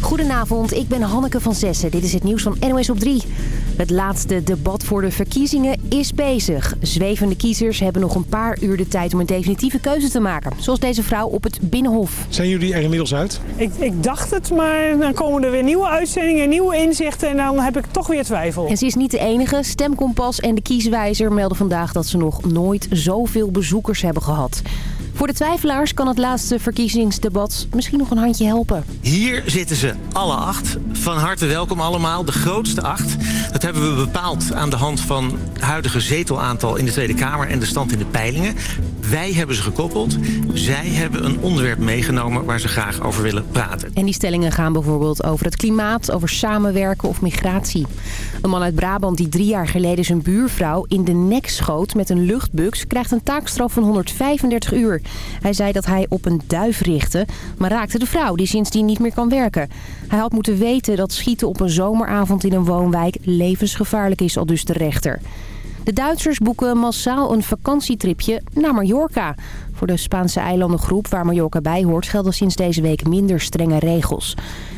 Goedenavond, ik ben Hanneke van Zessen. Dit is het nieuws van NOS op 3. Het laatste debat voor de verkiezingen is bezig. Zwevende kiezers hebben nog een paar uur de tijd om een definitieve keuze te maken. Zoals deze vrouw op het Binnenhof. Zijn jullie er inmiddels uit? Ik, ik dacht het, maar dan komen er weer nieuwe uitzendingen, nieuwe inzichten en dan heb ik toch weer twijfel. En ze is niet de enige. Stemkompas en de kieswijzer melden vandaag dat ze nog nooit zoveel bezoekers hebben gehad. Voor de twijfelaars kan het laatste verkiezingsdebat misschien nog een handje helpen. Hier zitten ze, alle acht. Van harte welkom allemaal, de grootste acht. Dat hebben we bepaald aan de hand van het huidige zetelaantal in de Tweede Kamer... en de stand in de peilingen. Wij hebben ze gekoppeld. Zij hebben een onderwerp meegenomen waar ze graag over willen praten. En die stellingen gaan bijvoorbeeld over het klimaat, over samenwerken of migratie. Een man uit Brabant die drie jaar geleden zijn buurvrouw in de nek schoot met een luchtbux... krijgt een taakstraf van 135 uur. Hij zei dat hij op een duif richtte, maar raakte de vrouw die sindsdien niet meer kan werken. Hij had moeten weten dat schieten op een zomeravond in een woonwijk levensgevaarlijk is, al dus de rechter. De Duitsers boeken massaal een vakantietripje naar Mallorca. Voor de Spaanse eilandengroep waar Mallorca bij hoort gelden sinds deze week minder strenge regels.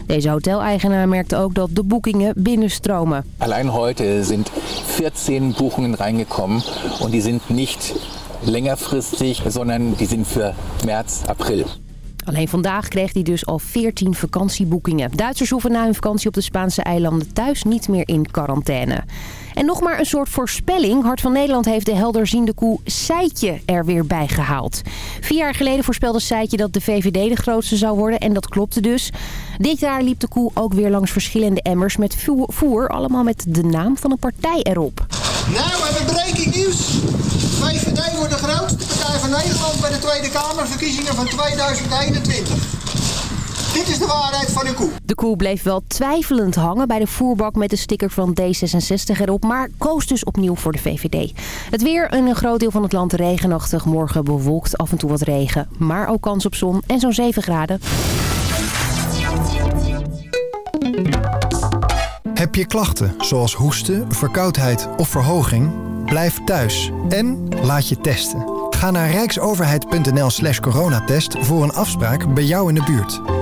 Deze hoteleigenaar merkte ook dat de boekingen binnenstromen. Allein heute sind 14 Buchungen reingekommen und die sind nicht längerfristig, sondern die sind für März, April. Alleen vandaag kreeg hij dus al 14 vakantieboekingen. Duitsers hoeven na hun vakantie op de Spaanse eilanden thuis niet meer in quarantaine. En nog maar een soort voorspelling. Hart van Nederland heeft de helderziende koe Seitje er weer bij gehaald. Vier jaar geleden voorspelde Seitje dat de VVD de grootste zou worden. En dat klopte dus. Dit jaar liep de koe ook weer langs verschillende emmers met voer. Allemaal met de naam van een partij erop. Nou, we hebben breaking nieuws. VVD wordt de grootste partij van Nederland bij de Tweede Kamerverkiezingen van 2021. Dit is de waarheid van de koe. De koe bleef wel twijfelend hangen bij de voerbak met de sticker van D66 erop... maar koos dus opnieuw voor de VVD. Het weer in een groot deel van het land regenachtig. Morgen bewolkt af en toe wat regen. Maar ook kans op zon en zo'n 7 graden. Heb je klachten zoals hoesten, verkoudheid of verhoging? Blijf thuis en laat je testen. Ga naar rijksoverheid.nl slash coronatest voor een afspraak bij jou in de buurt.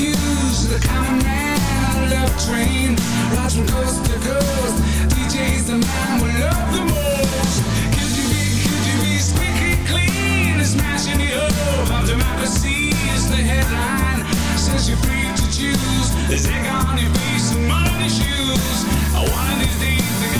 use the common man. I love train, rides from coast to coast. DJ's the man we love the most. Could you be, could you be squeaky clean? Smashing the hope of democracy is the headline. Says you're free to choose. There's egg on your face and mud on your shoes. One of these days,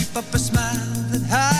keep up a smile that hides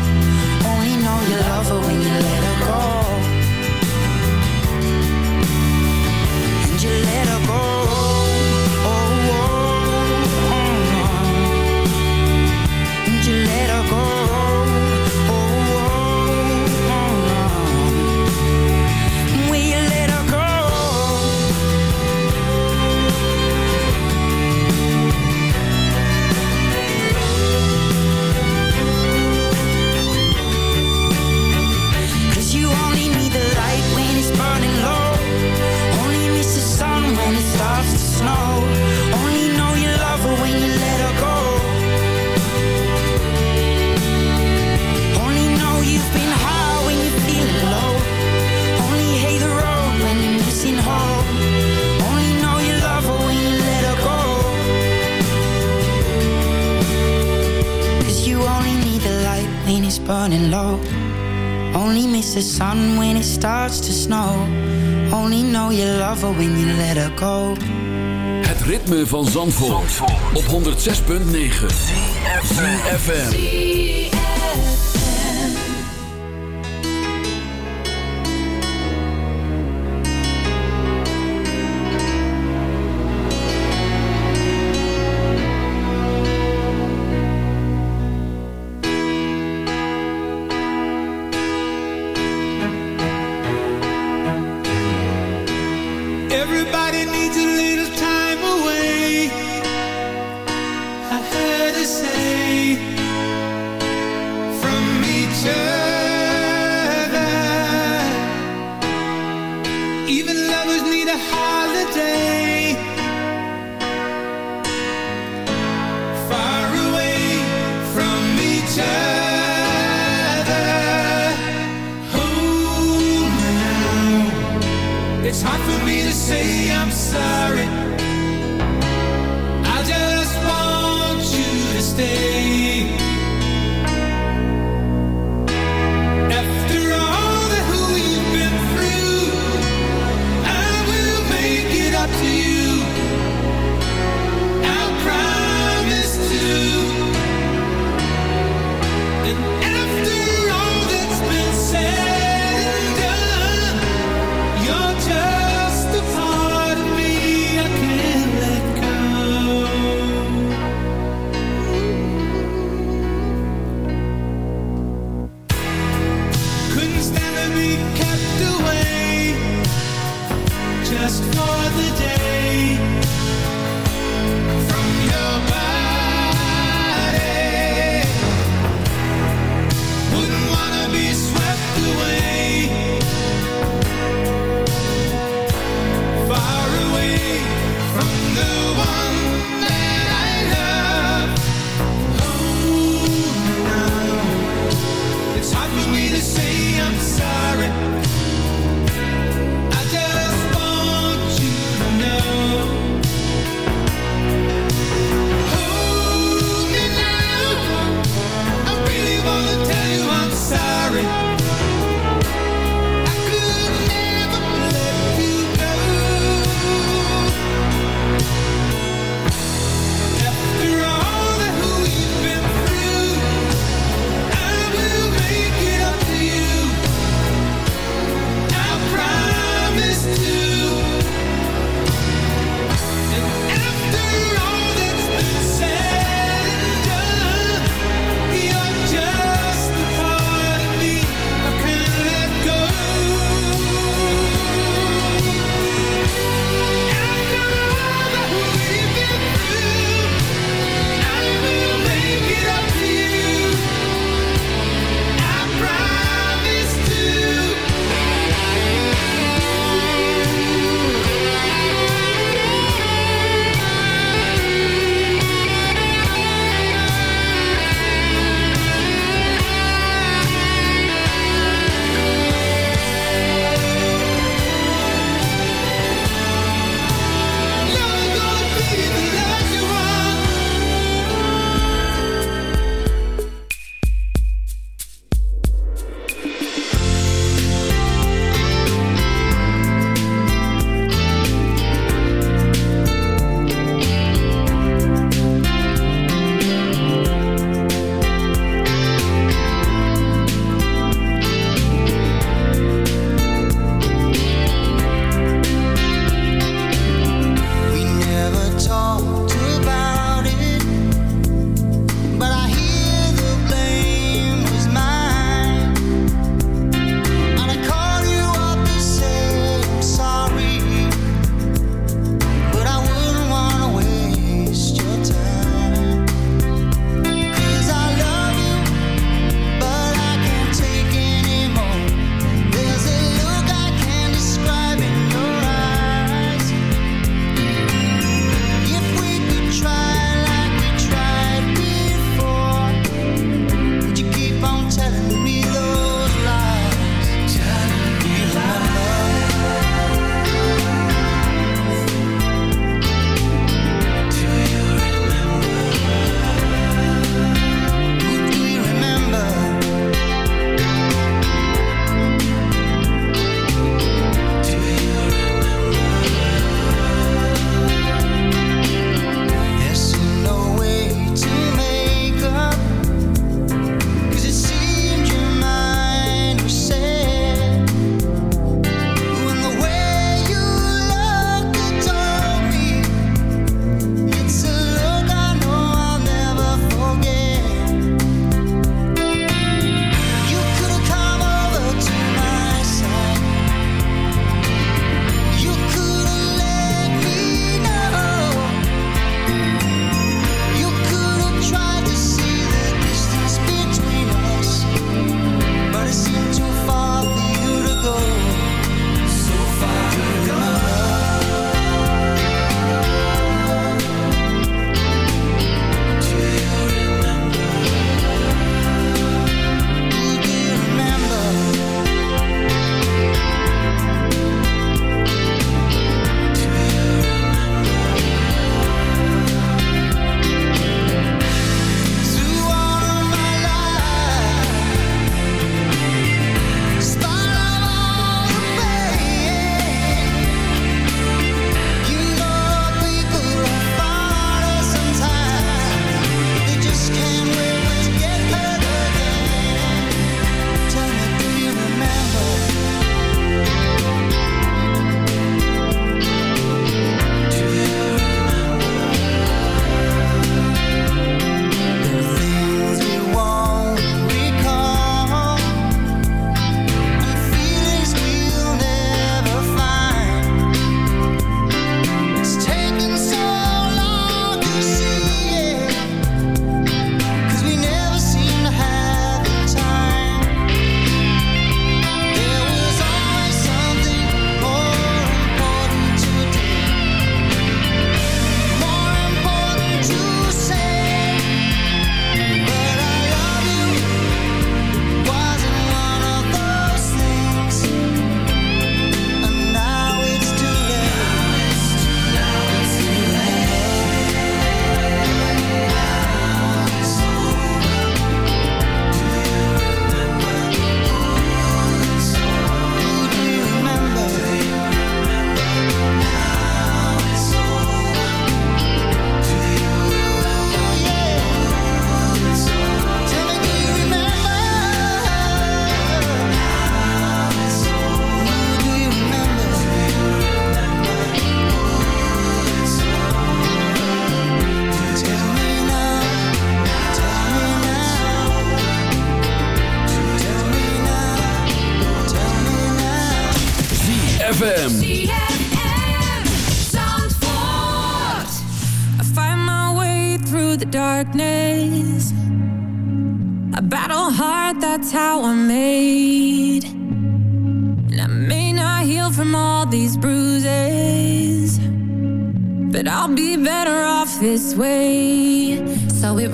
the sun when it starts to snow. Only know you love her when you let her go. Het ritme van Zandvoort, op 106.9 ZFM.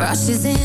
rushes in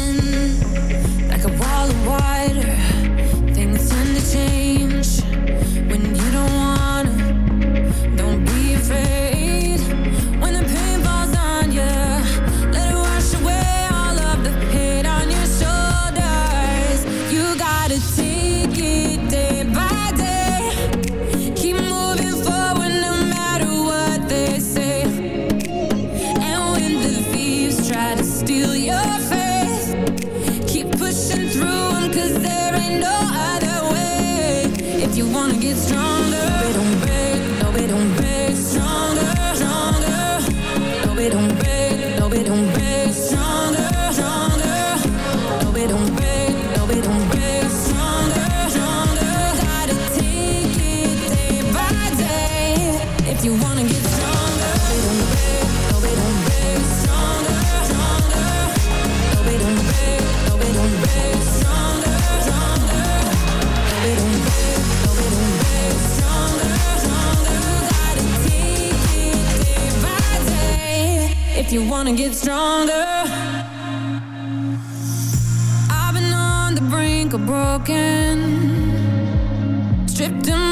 you wanna get stronger. I've been on the brink of broken, stripped and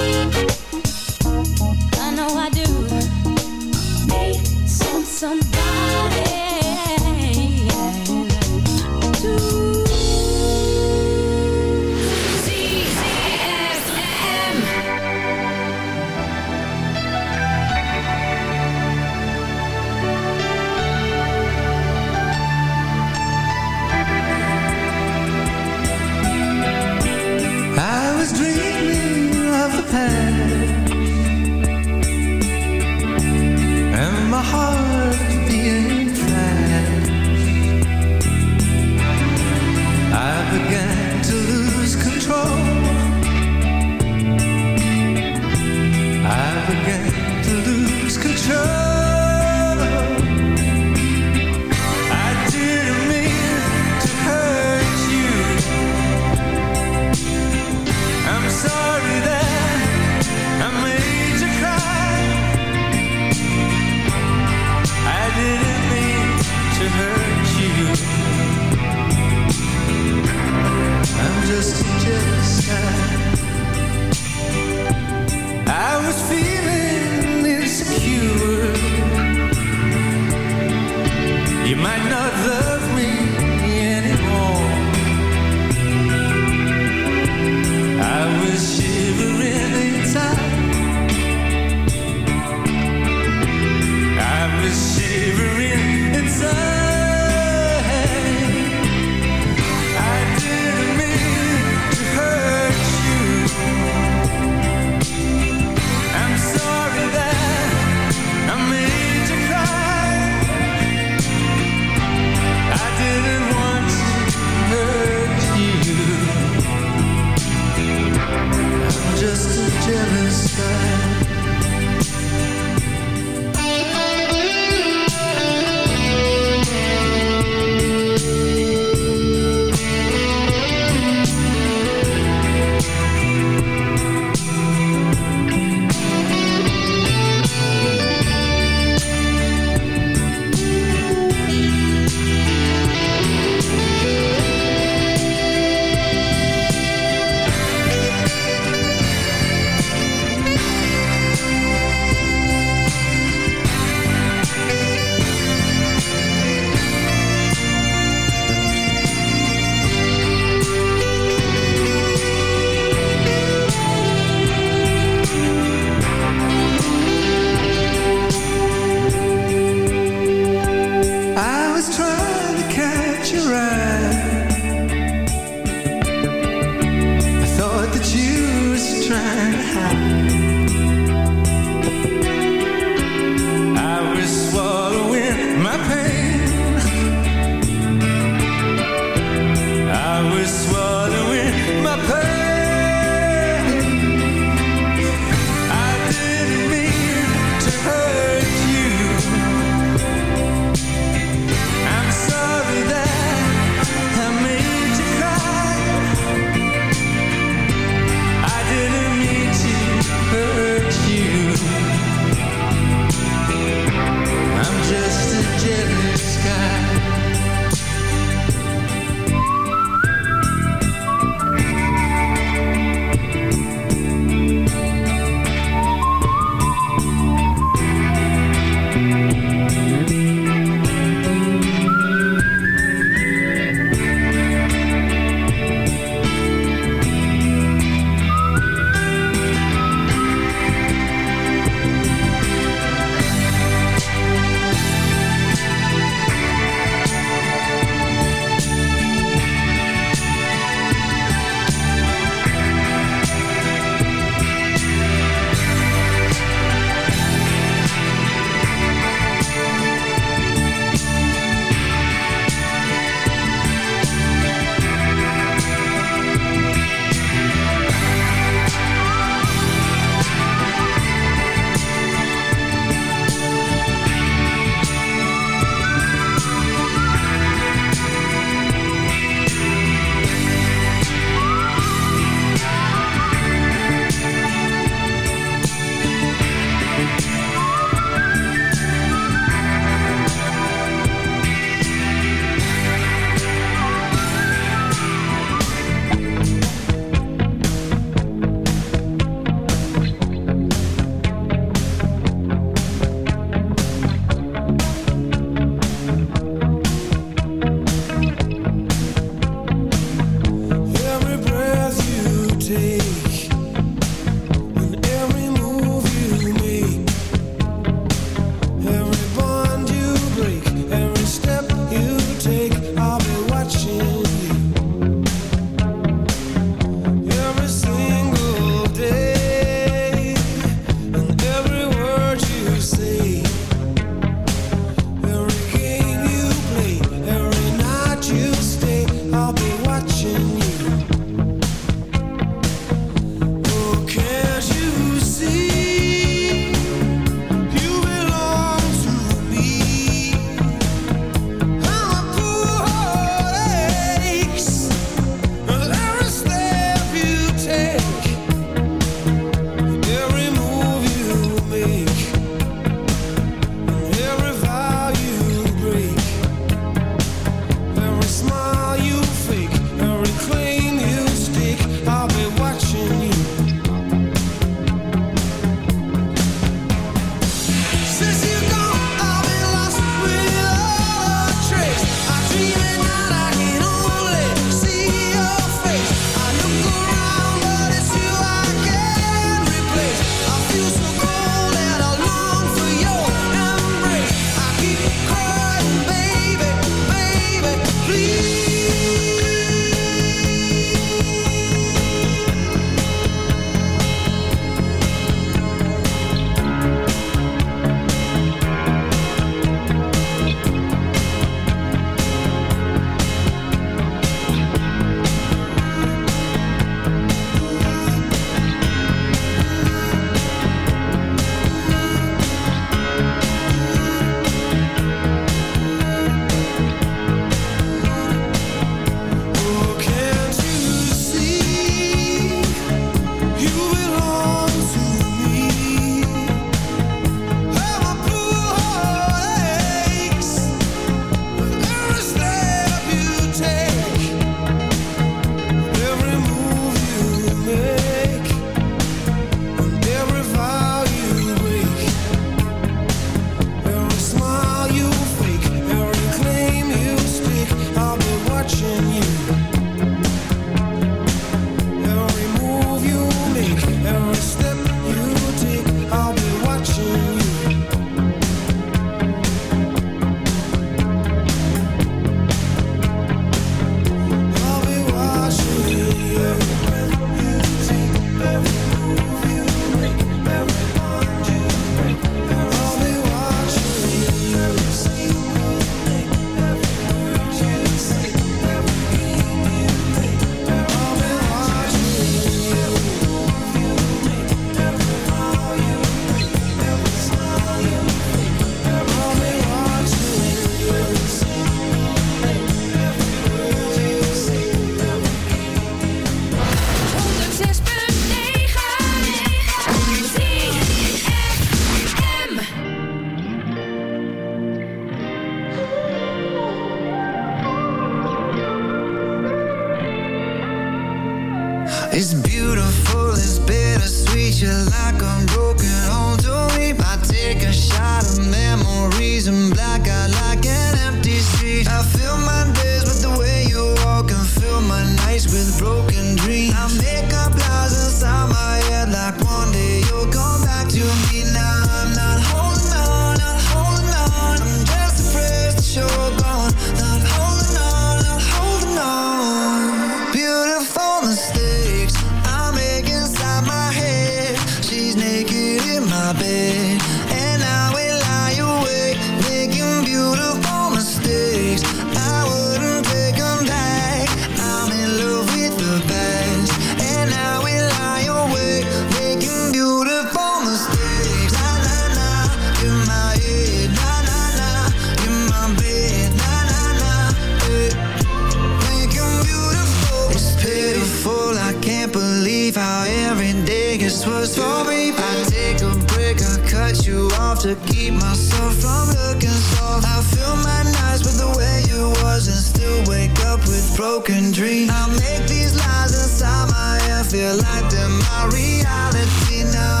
Feel like they're my reality. Now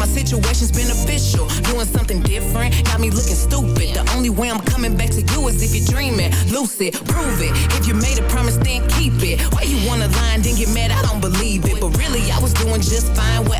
my situations beneficial. Doing something different got me looking stupid. The only way I'm coming back to you is if you're dreaming. Lucid, prove it. If you made a promise, then keep it. Why you wanna lie and then get mad? I don't believe it. But really, I was doing just fine without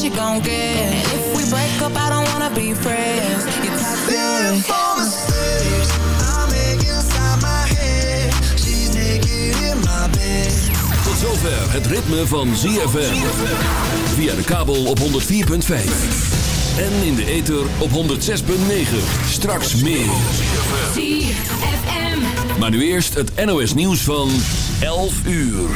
best you gon' get. And if we break up, I don't wanna be friends. You're toxic. Beautiful mistakes I make inside my head. She's naked in my bed. Tot zover het ritme van ZFM. Via de kabel op 104.5. En in de ether op 106.9. Straks meer. Maar nu eerst het NOS nieuws van 11 uur.